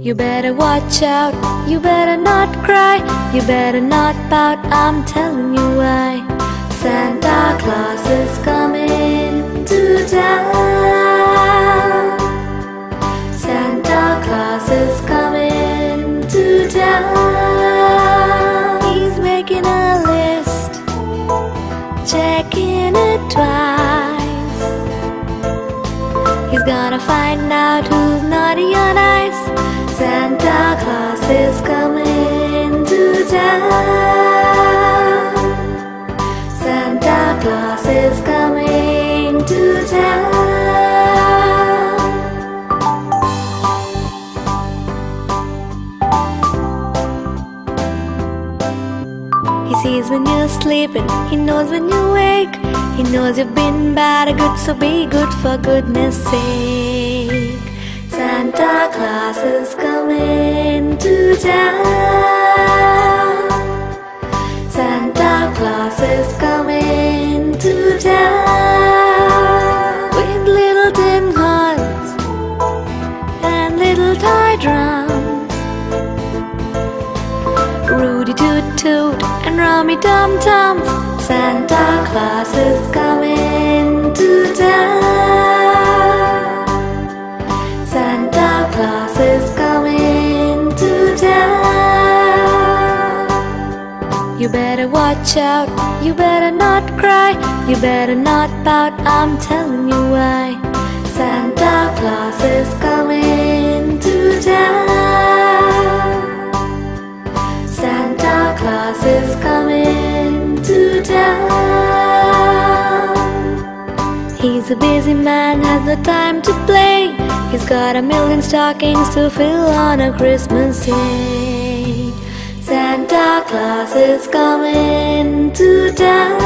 You better watch out, you better not cry, you better not pout, I'm telling you why. Santa Claus is coming to town. Santa Claus is coming to town. He's making a list, checking it twice. He's gonna find out who's naughty or nice. Santa Claus is coming to town. Santa Claus is coming to town. He sees when you're sleeping, he knows when you wake. He knows you've been bad or good, so be good for goodness sake. Town. Santa Claus is coming to town with little tin horns and little toy drums. Rudy Toot Toot and Rummy Tum Tums. Santa Claus is coming You better watch out, you better not cry, you better not pout, I'm telling you why. Santa Claus is coming to town. Santa Claus is coming to town. He's a busy man, has no time to play. He's got a million stockings to fill on a Christmas day. Claus is coming to town.